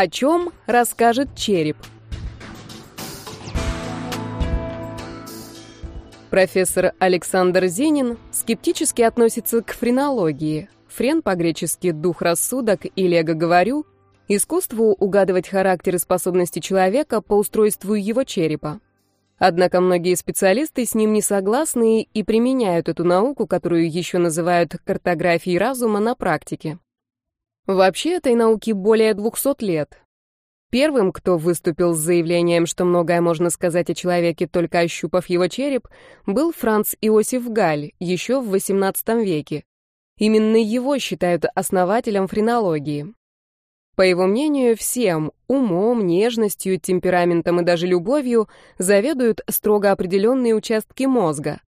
О чем расскажет череп? Профессор Александр Зенин скептически относится к френологии. Френ по-гречески «дух рассудок» или «эго говорю» — искусству угадывать характер и способности человека по устройству его черепа. Однако многие специалисты с ним не согласны и применяют эту науку, которую еще называют картографией разума, на практике. Вообще этой науке более 200 лет. Первым, кто выступил с заявлением, что многое можно сказать о человеке, только ощупав его череп, был Франц Иосиф Галь, еще в XVIII веке. Именно его считают основателем френологии. По его мнению, всем — умом, нежностью, темпераментом и даже любовью — заведуют строго определенные участки мозга.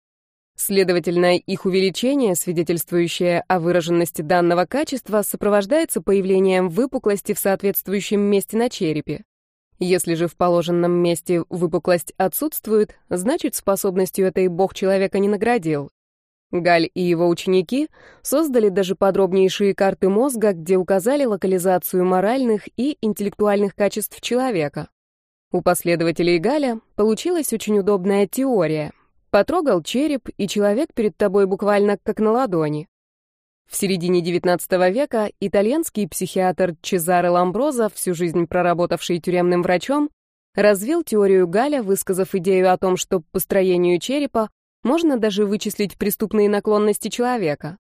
Следовательно, их увеличение, свидетельствующее о выраженности данного качества, сопровождается появлением выпуклости в соответствующем месте на черепе. Если же в положенном месте выпуклость отсутствует, значит, способностью этой бог человека не наградил. Галь и его ученики создали даже подробнейшие карты мозга, где указали локализацию моральных и интеллектуальных качеств человека. У последователей Галя получилась очень удобная теория, Потрогал череп, и человек перед тобой буквально как на ладони. В середине XIX века итальянский психиатр Чезаре Ламброза, всю жизнь проработавший тюремным врачом, развил теорию Галя, высказав идею о том, что по строению черепа можно даже вычислить преступные наклонности человека.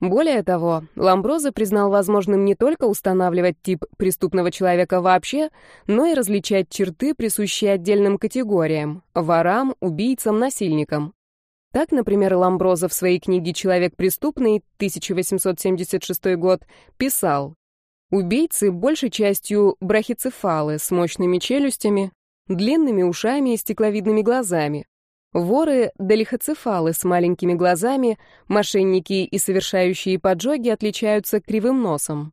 Более того, Ламброза признал возможным не только устанавливать тип преступного человека вообще, но и различать черты, присущие отдельным категориям — ворам, убийцам, насильникам. Так, например, Ламброза в своей книге «Человек преступный» 1876 год писал «Убийцы большей частью брахицефалы с мощными челюстями, длинными ушами и стекловидными глазами. Воры — долихоцефалы с маленькими глазами, мошенники и совершающие поджоги отличаются кривым носом.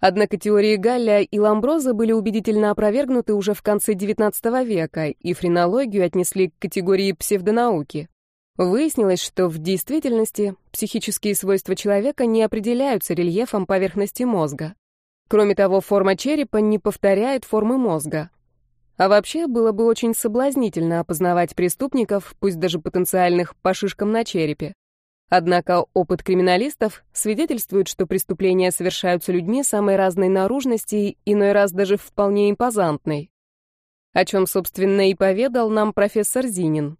Однако теории Галля и Ламброза были убедительно опровергнуты уже в конце XIX века, и френологию отнесли к категории псевдонауки. Выяснилось, что в действительности психические свойства человека не определяются рельефом поверхности мозга. Кроме того, форма черепа не повторяет формы мозга. А вообще, было бы очень соблазнительно опознавать преступников, пусть даже потенциальных, по шишкам на черепе. Однако опыт криминалистов свидетельствует, что преступления совершаются людьми самой разной наружности, иной раз даже вполне импозантной. О чем, собственно, и поведал нам профессор Зинин.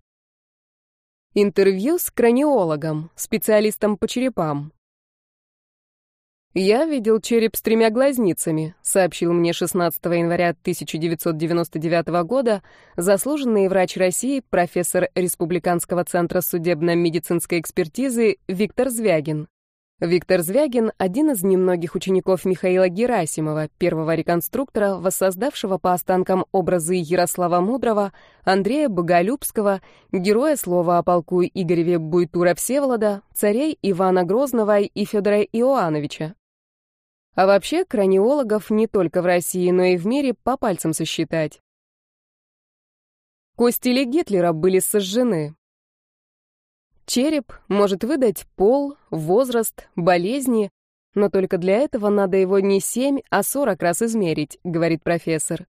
Интервью с краниологом, специалистом по черепам. «Я видел череп с тремя глазницами», — сообщил мне 16 января 1999 года заслуженный врач России, профессор Республиканского центра судебно-медицинской экспертизы Виктор Звягин. Виктор Звягин — один из немногих учеников Михаила Герасимова, первого реконструктора, воссоздавшего по останкам образы Ярослава Мудрого, Андрея Боголюбского, героя слова о полку Игореве Буйтура Всеволода, царей Ивана Грозного и Федора Иоанновича. А вообще, краниологов не только в России, но и в мире по пальцам сосчитать. Кости ли Гитлера были сожжены. Череп может выдать пол, возраст, болезни, но только для этого надо его не 7, а 40 раз измерить, говорит профессор.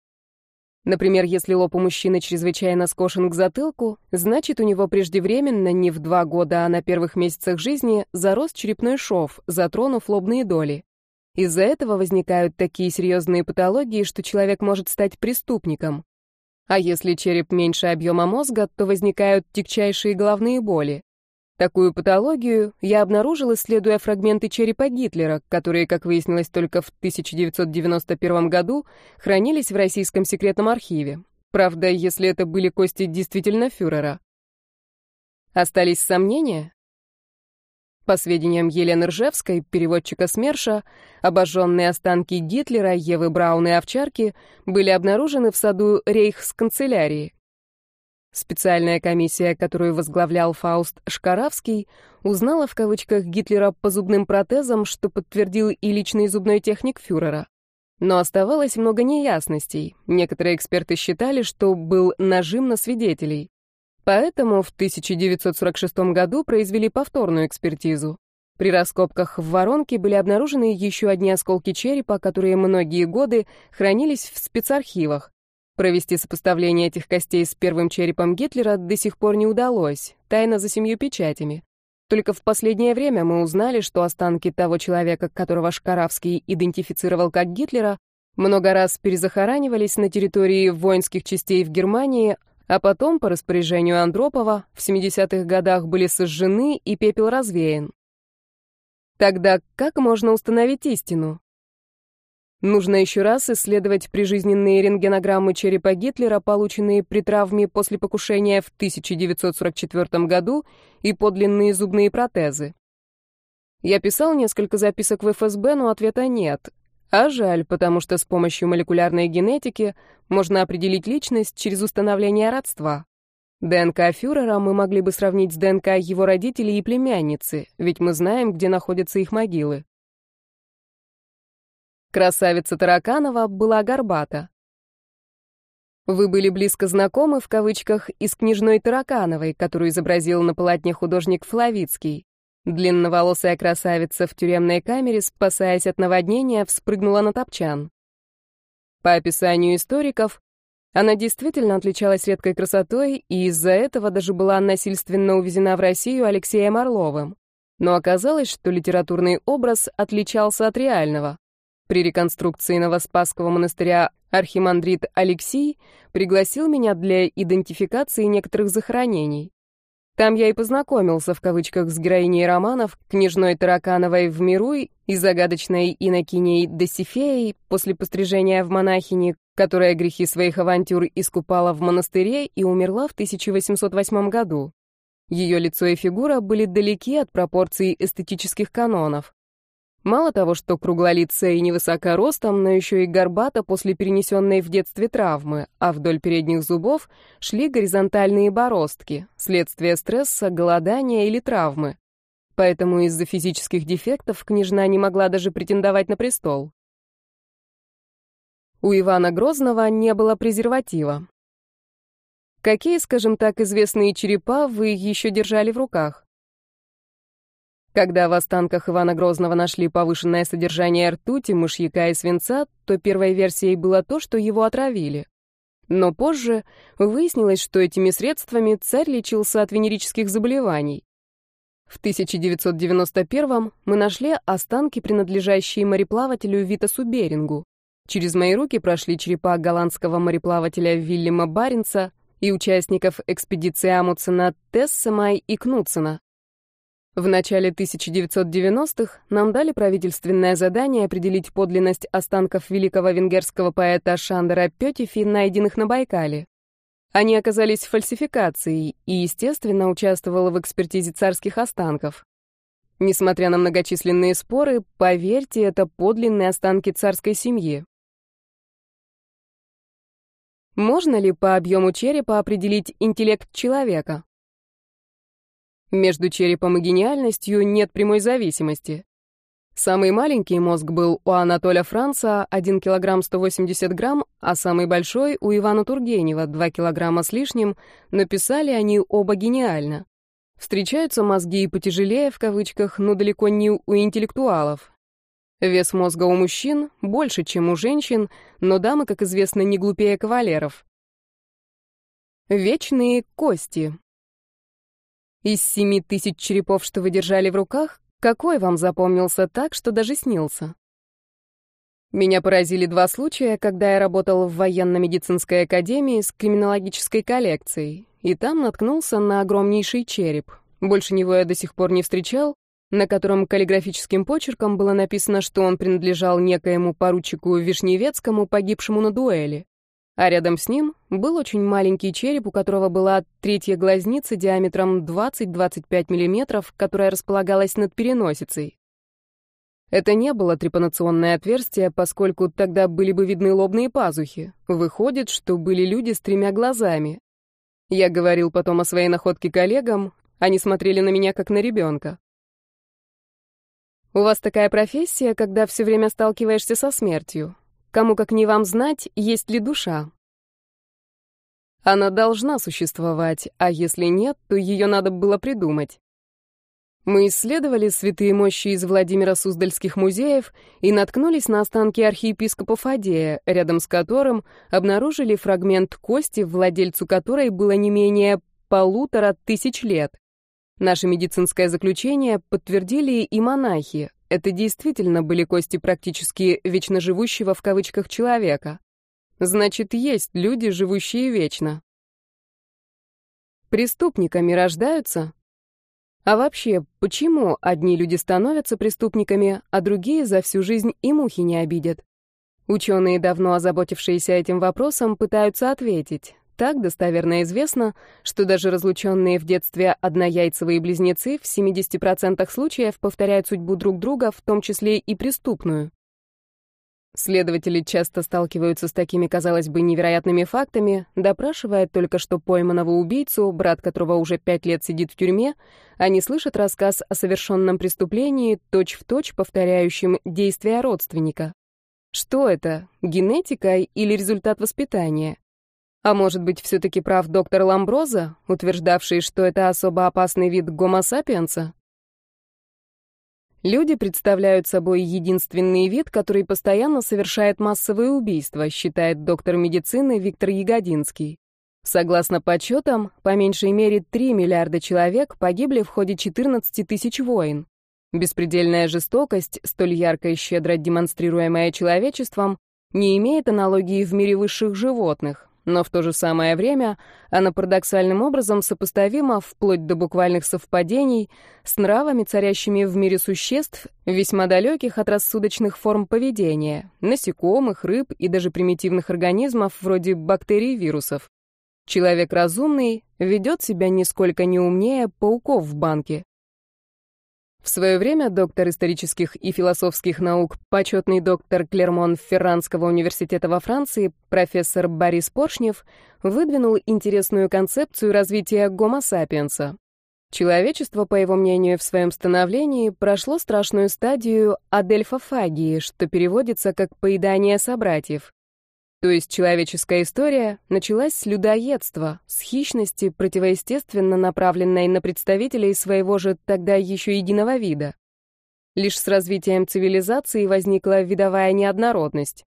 Например, если лоб у мужчины чрезвычайно скошен к затылку, значит, у него преждевременно, не в два года, а на первых месяцах жизни, зарос черепной шов, затронув лобные доли. Из-за этого возникают такие серьезные патологии, что человек может стать преступником. А если череп меньше объема мозга, то возникают тягчайшие головные боли. Такую патологию я обнаружил, исследуя фрагменты черепа Гитлера, которые, как выяснилось только в 1991 году, хранились в Российском секретном архиве. Правда, если это были кости действительно фюрера. Остались сомнения? По сведениям Елены Ржевской, переводчика СМЕРШа, обожженные останки Гитлера, Евы Браун и Овчарки были обнаружены в саду Рейхсканцелярии. Специальная комиссия, которую возглавлял Фауст Шкаравский, узнала в кавычках Гитлера по зубным протезам, что подтвердил и личный зубной техник фюрера. Но оставалось много неясностей. Некоторые эксперты считали, что был нажим на свидетелей. Поэтому в 1946 году произвели повторную экспертизу. При раскопках в воронке были обнаружены еще одни осколки черепа, которые многие годы хранились в спецархивах. Провести сопоставление этих костей с первым черепом Гитлера до сих пор не удалось, тайна за семью печатями. Только в последнее время мы узнали, что останки того человека, которого Шкаравский идентифицировал как Гитлера, много раз перезахоранивались на территории воинских частей в Германии, а потом, по распоряжению Андропова, в 70-х годах были сожжены и пепел развеян. Тогда как можно установить истину? Нужно еще раз исследовать прижизненные рентгенограммы черепа Гитлера, полученные при травме после покушения в 1944 году, и подлинные зубные протезы. Я писал несколько записок в ФСБ, но ответа нет. А жаль, потому что с помощью молекулярной генетики можно определить личность через установление родства. ДНК фюрера мы могли бы сравнить с ДНК его родителей и племянницы, ведь мы знаем, где находятся их могилы. Красавица Тараканова была горбата. Вы были близко знакомы, в кавычках, и с княжной Таракановой, которую изобразил на полотне художник Флавицкий. Длинноволосая красавица в тюремной камере, спасаясь от наводнения, вспрыгнула на топчан. По описанию историков, она действительно отличалась редкой красотой и из-за этого даже была насильственно увезена в Россию Алексеем Орловым. Но оказалось, что литературный образ отличался от реального. При реконструкции Новоспасского монастыря архимандрит Алексей пригласил меня для идентификации некоторых захоронений. Там я и познакомился, в кавычках, с героиней романов, княжной Таракановой в миру и загадочной инокиней Досифеей после пострижения в монахини, которая грехи своих авантюр искупала в монастыре и умерла в 1808 году. Ее лицо и фигура были далеки от пропорций эстетических канонов. Мало того, что круглолицая и невысока ростом, но еще и горбата после перенесенной в детстве травмы, а вдоль передних зубов шли горизонтальные бороздки, следствие стресса, голодания или травмы. Поэтому из-за физических дефектов княжна не могла даже претендовать на престол. У Ивана Грозного не было презерватива. Какие, скажем так, известные черепа вы еще держали в руках? Когда в останках Ивана Грозного нашли повышенное содержание ртути, мышьяка и свинца, то первой версией было то, что его отравили. Но позже выяснилось, что этими средствами царь лечился от венерических заболеваний. В 1991 мы нашли останки, принадлежащие мореплавателю Витасу Берингу. Через мои руки прошли черепа голландского мореплавателя Вильяма Баренца и участников экспедиции Амундсена Тессема и Кнутсена. В начале 1990-х нам дали правительственное задание определить подлинность останков великого венгерского поэта Шандера Пётифи, найденных на Байкале. Они оказались фальсификацией и, естественно, участвовала в экспертизе царских останков. Несмотря на многочисленные споры, поверьте, это подлинные останки царской семьи. Можно ли по объему черепа определить интеллект человека? Между черепом и гениальностью нет прямой зависимости. Самый маленький мозг был у Анатоля Франца 1 килограмм 180 грамм, а самый большой у Ивана Тургенева 2 килограмма с лишним, но писали они оба гениально. Встречаются мозги и потяжелее, в кавычках, но далеко не у интеллектуалов. Вес мозга у мужчин больше, чем у женщин, но дамы, как известно, не глупее кавалеров. Вечные кости. Из семи тысяч черепов, что вы держали в руках, какой вам запомнился так, что даже снился? Меня поразили два случая, когда я работал в военно-медицинской академии с криминологической коллекцией, и там наткнулся на огромнейший череп. Больше него я до сих пор не встречал, на котором каллиграфическим почерком было написано, что он принадлежал некоему поручику Вишневецкому, погибшему на дуэли. А рядом с ним был очень маленький череп, у которого была третья глазница диаметром 20-25 мм, которая располагалась над переносицей. Это не было трепанационное отверстие, поскольку тогда были бы видны лобные пазухи. Выходит, что были люди с тремя глазами. Я говорил потом о своей находке коллегам, они смотрели на меня как на ребенка. У вас такая профессия, когда все время сталкиваешься со смертью. Кому как не вам знать, есть ли душа. Она должна существовать, а если нет, то ее надо было придумать. Мы исследовали святые мощи из Владимира Суздальских музеев и наткнулись на останки архиепископа Фадея, рядом с которым обнаружили фрагмент кости, владельцу которой было не менее полутора тысяч лет. Наше медицинское заключение подтвердили и монахи. Это действительно были кости практически вечно живущего в кавычках человека. Значит, есть люди, живущие вечно. Преступниками рождаются? А вообще, почему одни люди становятся преступниками, а другие за всю жизнь и мухи не обидят? Ученые, давно озаботившиеся этим вопросом, пытаются ответить. Так достоверно известно, что даже разлученные в детстве однояйцевые близнецы в 70% случаев повторяют судьбу друг друга, в том числе и преступную. Следователи часто сталкиваются с такими, казалось бы, невероятными фактами, допрашивая только что пойманного убийцу, брат которого уже пять лет сидит в тюрьме, они слышат рассказ о совершенном преступлении, точь-в-точь точь повторяющем действия родственника. Что это, генетика или результат воспитания? А может быть, все-таки прав доктор Ламброза, утверждавший, что это особо опасный вид гомо-сапиенса? Люди представляют собой единственный вид, который постоянно совершает массовые убийства, считает доктор медицины Виктор Ягодинский. Согласно подсчетам, по меньшей мере 3 миллиарда человек погибли в ходе 14 тысяч войн. Беспредельная жестокость, столь ярко и щедро демонстрируемая человечеством, не имеет аналогии в мире высших животных, но в то же самое время она парадоксальным образом сопоставима, вплоть до буквальных совпадений, с нравами, царящими в мире существ, весьма далеких от рассудочных форм поведения, насекомых, рыб и даже примитивных организмов вроде бактерий и вирусов. Человек разумный ведет себя нисколько не умнее пауков в банке. В свое время доктор исторических и философских наук, почетный доктор Клермон-Ферранского университета во Франции, профессор Борис Поршнев, выдвинул интересную концепцию развития гомо-сапиенса. Человечество, по его мнению, в своем становлении прошло страшную стадию адельфофагии, что переводится как «поедание собратьев». То есть человеческая история началась с людоедства, с хищности, противоестественно направленной на представителей своего же тогда еще единого вида. Лишь с развитием цивилизации возникла видовая неоднородность.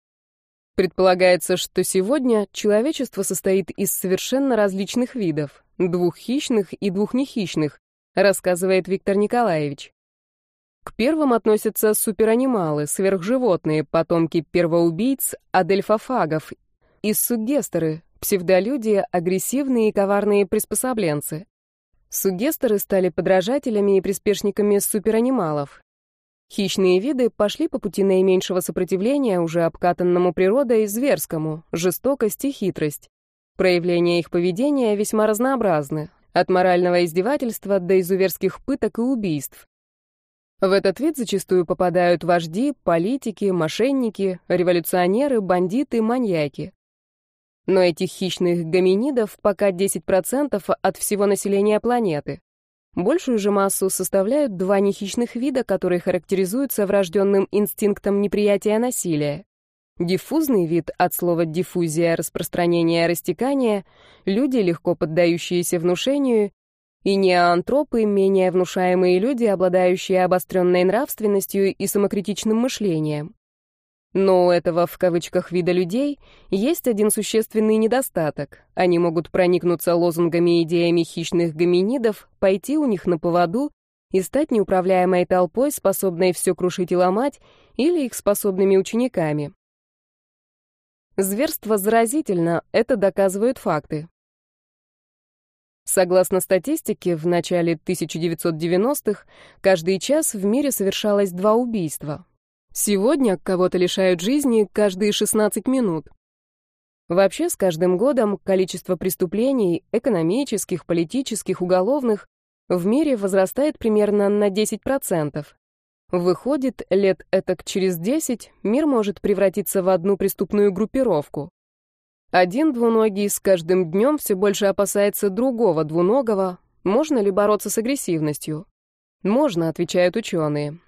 Предполагается, что сегодня человечество состоит из совершенно различных видов, двух хищных и двух нехищных, рассказывает Виктор Николаевич. К первым относятся суперанималы, сверхживотные, потомки первоубийц, адельфофагов, и сугестеры, псевдолюди, агрессивные и коварные приспособленцы. Сугестеры стали подражателями и приспешниками суперанималов. Хищные виды пошли по пути наименьшего сопротивления, уже обкатанному природой, зверскому, жестокость и хитрость. Проявления их поведения весьма разнообразны, от морального издевательства до изуверских пыток и убийств. В этот вид зачастую попадают вожди, политики, мошенники, революционеры, бандиты, маньяки. Но этих хищных гоминидов пока 10% от всего населения планеты. Большую же массу составляют два нехищных вида, которые характеризуются врожденным инстинктом неприятия насилия. Диффузный вид от слова диффузия, распространение, растекание, люди, легко поддающиеся внушению, и неоантропы, менее внушаемые люди, обладающие обостренной нравственностью и самокритичным мышлением. Но у этого в кавычках вида людей есть один существенный недостаток. Они могут проникнуться лозунгами и идеями хищных гоминидов, пойти у них на поводу и стать неуправляемой толпой, способной все крушить и ломать, или их способными учениками. Зверство заразительно, это доказывают факты. Согласно статистике, в начале 1990-х каждый час в мире совершалось два убийства. Сегодня кого-то лишают жизни каждые 16 минут. Вообще, с каждым годом количество преступлений, экономических, политических, уголовных, в мире возрастает примерно на 10%. Выходит, лет этак через 10 мир может превратиться в одну преступную группировку. Один двуногий с каждым днем все больше опасается другого двуногого. Можно ли бороться с агрессивностью? Можно, отвечают ученые.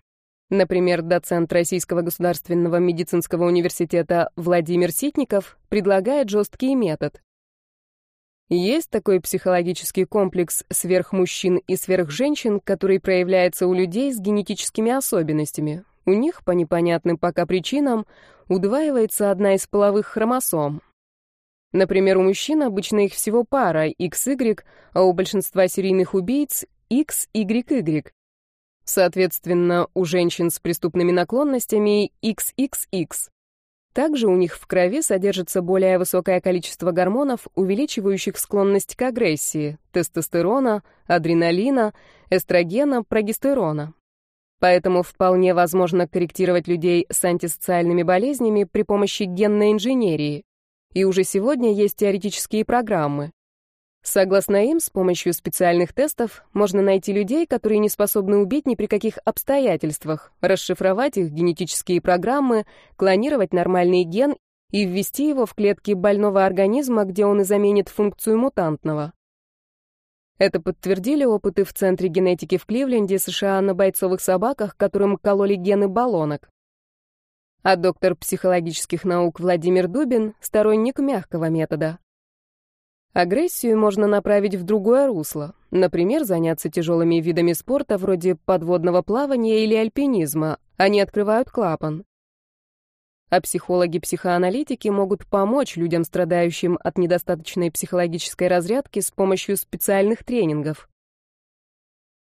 Например, доцент Российского государственного медицинского университета Владимир Ситников предлагает жесткий метод. Есть такой психологический комплекс сверхмужчин и сверхженщин, который проявляется у людей с генетическими особенностями. У них, по непонятным пока причинам, удваивается одна из половых хромосом. Например, у мужчин обычно их всего пара XY, а у большинства серийных убийц XYY. Соответственно, у женщин с преступными наклонностями XXX. Также у них в крови содержится более высокое количество гормонов, увеличивающих склонность к агрессии – тестостерона, адреналина, эстрогена, прогестерона. Поэтому вполне возможно корректировать людей с антисоциальными болезнями при помощи генной инженерии. И уже сегодня есть теоретические программы. Согласно им, с помощью специальных тестов можно найти людей, которые не способны убить ни при каких обстоятельствах, расшифровать их генетические программы, клонировать нормальный ген и ввести его в клетки больного организма, где он и заменит функцию мутантного. Это подтвердили опыты в Центре генетики в Кливленде, США, на бойцовых собаках, которым кололи гены баллонок. А доктор психологических наук Владимир Дубин — сторонник мягкого метода. Агрессию можно направить в другое русло, например, заняться тяжелыми видами спорта вроде подводного плавания или альпинизма, они открывают клапан. А психологи-психоаналитики могут помочь людям, страдающим от недостаточной психологической разрядки с помощью специальных тренингов.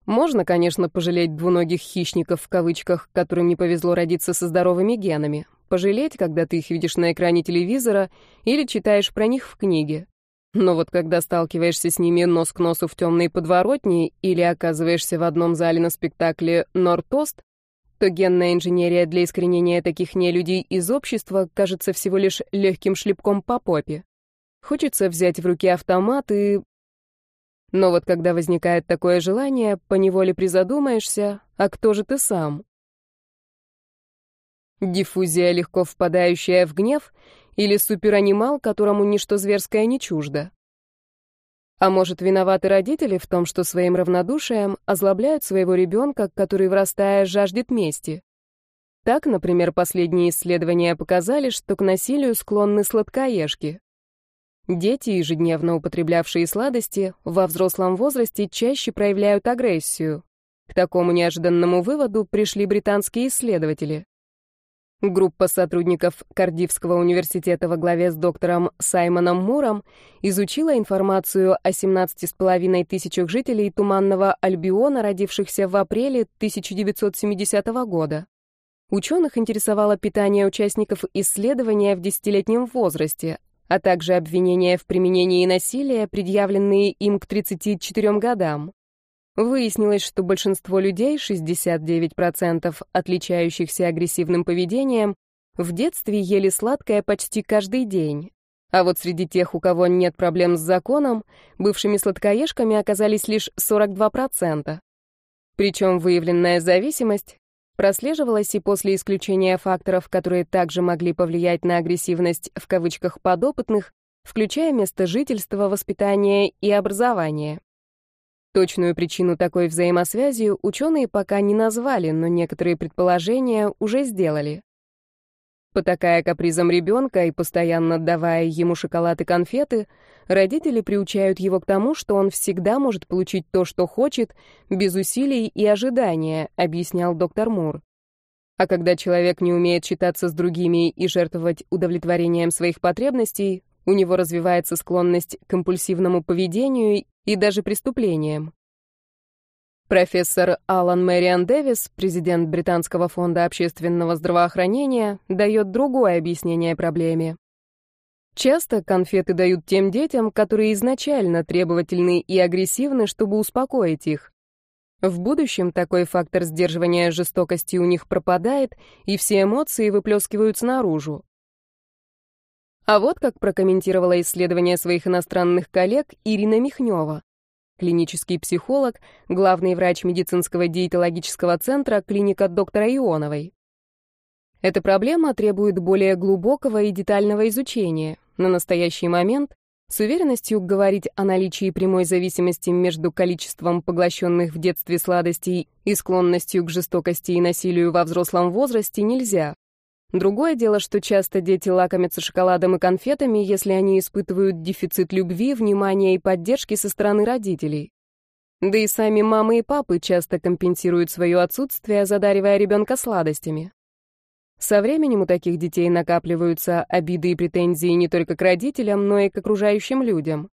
Можно, конечно, пожалеть двуногих хищников в кавычках, которым не повезло родиться со здоровыми генами. Пожалеть, когда ты их видишь на экране телевизора или читаешь про них в книге. Но вот когда сталкиваешься с ними нос к носу в темной подворотне или оказываешься в одном зале на спектакле «Нортост», то генная инженерия для искоренения таких нелюдей из общества кажется всего лишь легким шлепком по попе. Хочется взять в руки автомат и... Но вот когда возникает такое желание, поневоле призадумаешься, а кто же ты сам? Диффузия, легко впадающая в гнев, или суперанимал, которому ничто зверское не чуждо? А может, виноваты родители в том, что своим равнодушием озлобляют своего ребенка, который, вырастая, жаждет мести? Так, например, последние исследования показали, что к насилию склонны сладкоежки. Дети, ежедневно употреблявшие сладости, во взрослом возрасте чаще проявляют агрессию. К такому неожиданному выводу пришли британские исследователи. Группа сотрудников Кардивского университета во главе с доктором Саймоном Муром изучила информацию о 17,5 тысячах жителей Туманного Альбиона, родившихся в апреле 1970 года. Ученых интересовало питание участников исследования в десятилетнем возрасте, а также обвинения в применении насилия, предъявленные им к 34 годам. Выяснилось, что большинство людей, 69%, отличающихся агрессивным поведением, в детстве ели сладкое почти каждый день. А вот среди тех, у кого нет проблем с законом, бывшими сладкоежками оказались лишь 42%. Причем выявленная зависимость прослеживалась и после исключения факторов, которые также могли повлиять на агрессивность в кавычках подопытных, включая место жительства, воспитание и образование. Точную причину такой взаимосвязи ученые пока не назвали, но некоторые предположения уже сделали. Потакая капризом ребенка и постоянно давая ему шоколад и конфеты, родители приучают его к тому, что он всегда может получить то, что хочет, без усилий и ожидания, объяснял доктор Мур. А когда человек не умеет считаться с другими и жертвовать удовлетворением своих потребностей, у него развивается склонность к компульсивному поведению и даже преступлениям. Профессор Алан Мэриан Дэвис, президент Британского фонда общественного здравоохранения, дает другое объяснение проблеме. Часто конфеты дают тем детям, которые изначально требовательны и агрессивны, чтобы успокоить их. В будущем такой фактор сдерживания жестокости у них пропадает, и все эмоции выплескиваются наружу. А вот как прокомментировала исследование своих иностранных коллег Ирина Михнева, клинический психолог, главный врач медицинского диетологического центра клиника доктора Ионовой. Эта проблема требует более глубокого и детального изучения. На настоящий момент с уверенностью говорить о наличии прямой зависимости между количеством поглощенных в детстве сладостей и склонностью к жестокости и насилию во взрослом возрасте нельзя. Другое дело, что часто дети лакомятся шоколадом и конфетами, если они испытывают дефицит любви, внимания и поддержки со стороны родителей. Да и сами мамы и папы часто компенсируют свое отсутствие, задаривая ребенка сладостями. Со временем у таких детей накапливаются обиды и претензии не только к родителям, но и к окружающим людям.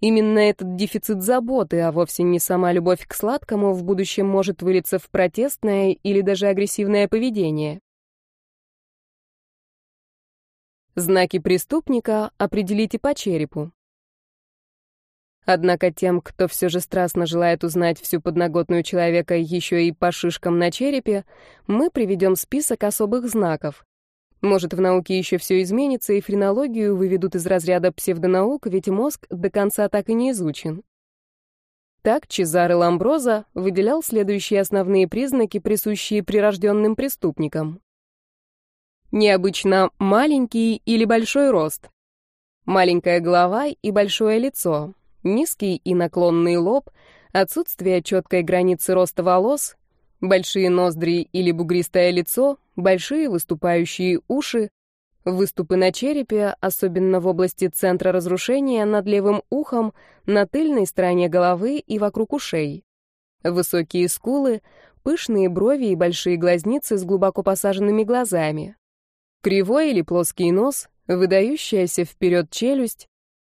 Именно этот дефицит заботы, а вовсе не сама любовь к сладкому, в будущем может вылиться в протестное или даже агрессивное поведение. Знаки преступника определите по черепу. Однако тем, кто все же страстно желает узнать всю подноготную человека еще и по шишкам на черепе, мы приведем список особых знаков. Может, в науке еще все изменится, и френологию выведут из разряда псевдонаук, ведь мозг до конца так и не изучен. Так Чезаре Ламброза выделял следующие основные признаки, присущие прирожденным преступникам. Необычно маленький или большой рост. Маленькая голова и большое лицо. Низкий и наклонный лоб, отсутствие четкой границы роста волос, большие ноздри или бугристое лицо, большие выступающие уши, выступы на черепе, особенно в области центра разрушения, над левым ухом, на тыльной стороне головы и вокруг ушей. Высокие скулы, пышные брови и большие глазницы с глубоко посаженными глазами. Кривой или плоский нос, выдающаяся вперед челюсть,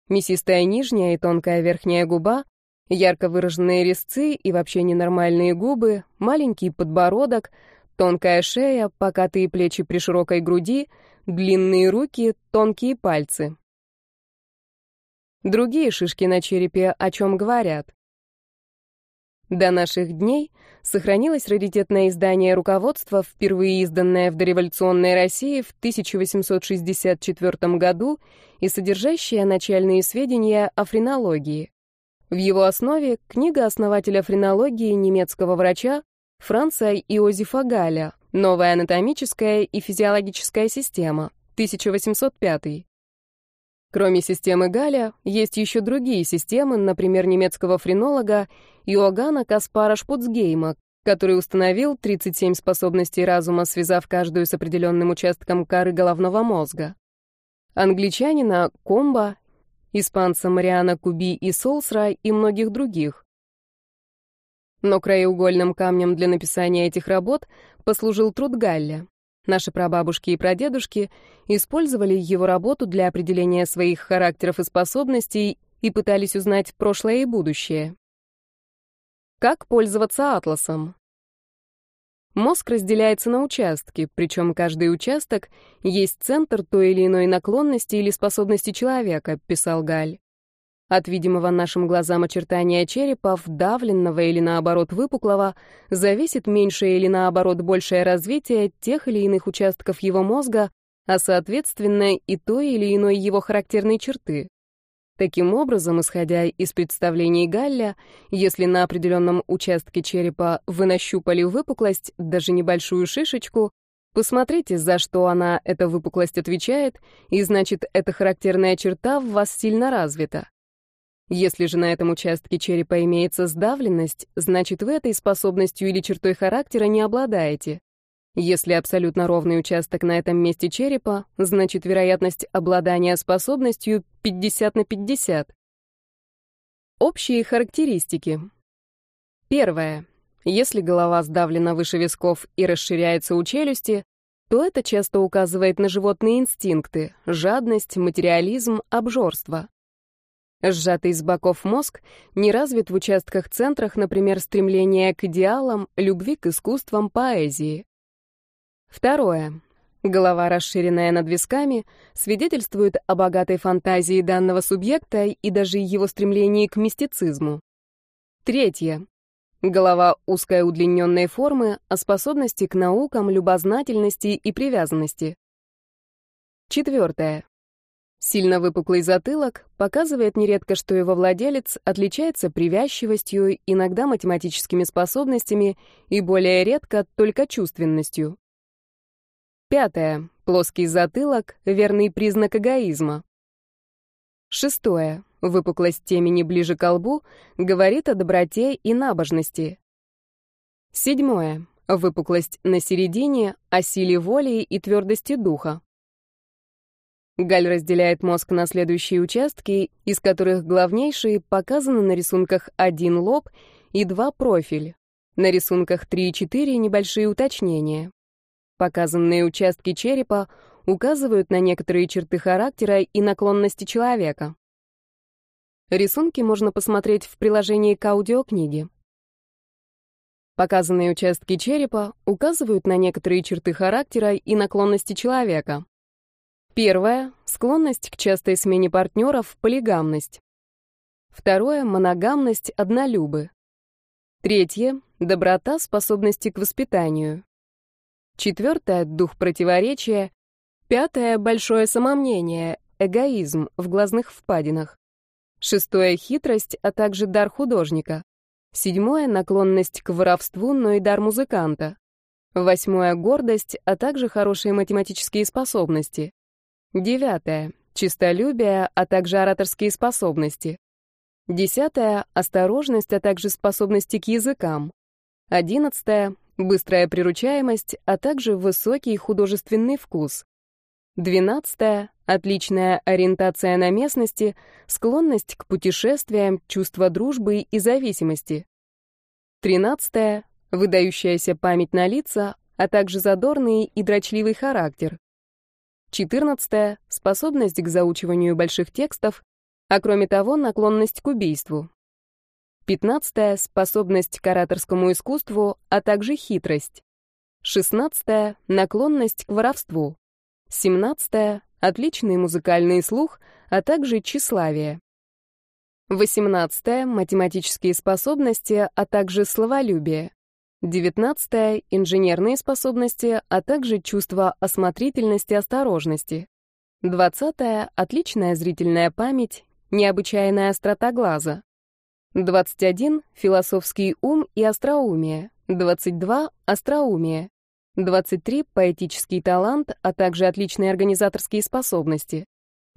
мясистая нижняя и тонкая верхняя губа, ярко выраженные резцы и вообще ненормальные губы, маленький подбородок, тонкая шея, покатые плечи при широкой груди, длинные руки, тонкие пальцы. Другие шишки на черепе о чем говорят? До наших дней сохранилось раритетное издание руководства, впервые изданное в дореволюционной России в 1864 году и содержащее начальные сведения о френологии. В его основе книга основателя френологии немецкого врача Франца Иозефа Галя «Новая анатомическая и физиологическая система», 1805. Кроме системы Галя, есть еще другие системы, например, немецкого френолога Иоганна Каспара Шпуцгейма, который установил 37 способностей разума, связав каждую с определенным участком коры головного мозга. Англичанина Комба, испанца Мариана Куби и Солсра и многих других. Но краеугольным камнем для написания этих работ послужил труд Галля. Наши прабабушки и прадедушки использовали его работу для определения своих характеров и способностей и пытались узнать прошлое и будущее. Как пользоваться атласом? Мозг разделяется на участки, причем каждый участок есть центр той или иной наклонности или способности человека, писал Галь. От видимого нашим глазам очертания черепа, вдавленного или наоборот выпуклого, зависит меньшее или наоборот большее развитие тех или иных участков его мозга, а соответственно и той или иной его характерной черты. Таким образом, исходя из представлений Галля, если на определенном участке черепа вы нащупали выпуклость, даже небольшую шишечку, посмотрите, за что она, эта выпуклость, отвечает, и значит, эта характерная черта в вас сильно развита. Если же на этом участке черепа имеется сдавленность, значит, вы этой способностью или чертой характера не обладаете. Если абсолютно ровный участок на этом месте черепа, значит, вероятность обладания способностью 50 на 50. Общие характеристики. Первое. Если голова сдавлена выше висков и расширяется у челюсти, то это часто указывает на животные инстинкты, жадность, материализм, обжорство. Сжатый с боков мозг не развит в участках-центрах, например, стремление к идеалам, любви к искусствам, поэзии. Второе. Голова, расширенная над висками, свидетельствует о богатой фантазии данного субъекта и даже его стремлении к мистицизму. Третье. Голова узкой удлиненной формы, о способности к наукам, любознательности и привязанности. Четвертое. Сильно выпуклый затылок показывает нередко, что его владелец отличается привязчивостью, иногда математическими способностями и более редко только чувственностью. Пятое. Плоский затылок — верный признак эгоизма. Шестое. Выпуклость темени ближе к лбу говорит о доброте и набожности. Седьмое. выпуклость на середине, о силе воли и твердости духа. Галь разделяет мозг на следующие участки, из которых главнейшие показаны на рисунках один лоб и два профиль. На рисунках 3 и 4 небольшие уточнения. Показанные участки черепа указывают на некоторые черты характера и наклонности человека. Рисунки можно посмотреть в приложении к аудиокниге. Показанные участки черепа указывают на некоторые черты характера и наклонности человека. Первое — склонность к частой смене партнеров, полигамность. Второе — моногамность, однолюбы. Третье — доброта, способности к воспитанию. Четвертое — дух противоречия. Пятое — большое самомнение, эгоизм в глазных впадинах. Шестое — хитрость, а также дар художника. Седьмое — наклонность к воровству, но и дар музыканта. Восьмое — гордость, а также хорошие математические способности. Девятое — чистолюбие, а также ораторские способности. Десятое — осторожность, а также способности к языкам. Одиннадцатое — быстрая приручаемость, а также высокий художественный вкус. Двенадцатое — отличная ориентация на местности, склонность к путешествиям, чувство дружбы и зависимости. Тринадцатое — выдающаяся память на лица, а также задорный и дрочливый характер. Четырнадцатое — способность к заучиванию больших текстов, а кроме того, наклонность к убийству. Пятнадцатое — способность к ораторскому искусству, а также хитрость. Шестнадцатое — наклонность к воровству. Семнадцатое — отличный музыкальный слух, а также тщеславие. Восемнадцатое — математические способности, а также словолюбие. Девятнадцатое — инженерные способности, а также чувство осмотрительности, осторожности. Двадцатое — отличная зрительная память, необычайная острота глаза. Двадцать один — философский ум и остроумие. Двадцать два — остроумие. 23 — поэтический талант, а также отличные организаторские способности.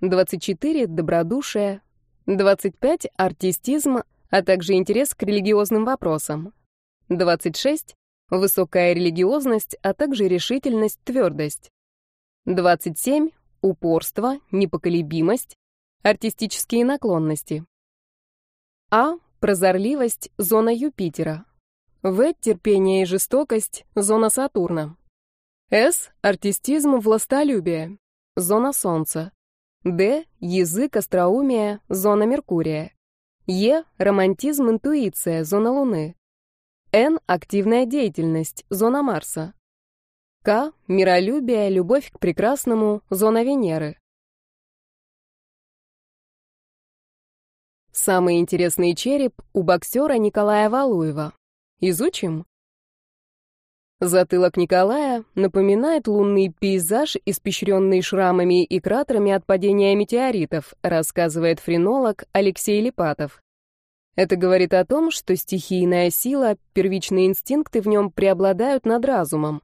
24 — добродушие. 25 — артистизм, а также интерес к религиозным вопросам. 26 — высокая религиозность, а также решительность, твердость. 27 — упорство, непоколебимость, артистические наклонности. А — прозорливость, зона Юпитера. В — терпение и жестокость, зона Сатурна. С — артистизм, властолюбие, зона Солнца. Д — язык, остроумие, зона Меркурия. Е — романтизм, интуиция, зона Луны. Н — активная деятельность, зона Марса. К — миролюбие, любовь к прекрасному, зона Венеры. Самый интересный череп у боксера Николая Валуева. Изучим? Затылок Николая напоминает лунный пейзаж, испещренный шрамами и кратерами от падения метеоритов, рассказывает френолог Алексей Липатов. Это говорит о том, что стихийная сила, первичные инстинкты в нем преобладают над разумом.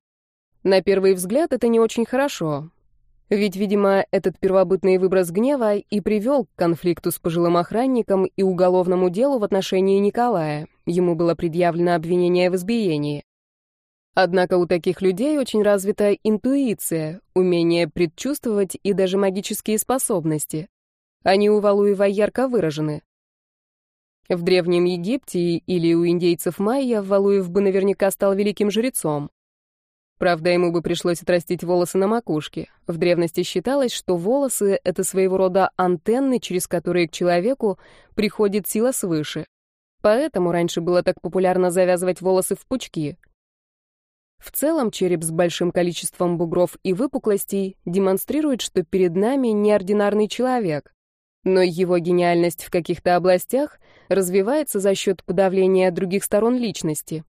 На первый взгляд это не очень хорошо. Ведь, видимо, этот первобытный выброс гнева и привел к конфликту с пожилым охранником и уголовному делу в отношении Николая. Ему было предъявлено обвинение в избиении. Однако у таких людей очень развита интуиция, умение предчувствовать и даже магические способности. Они у Валуева ярко выражены. В Древнем Египте или у индейцев майя Валуев бы наверняка стал великим жрецом. Правда, ему бы пришлось отрастить волосы на макушке. В древности считалось, что волосы — это своего рода антенны, через которые к человеку приходит сила свыше. Поэтому раньше было так популярно завязывать волосы в пучки. В целом, череп с большим количеством бугров и выпуклостей демонстрирует, что перед нами неординарный человек. Но его гениальность в каких-то областях развивается за счет подавления других сторон личности.